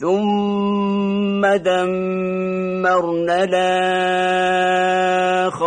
ثم دمرنا الآخرين.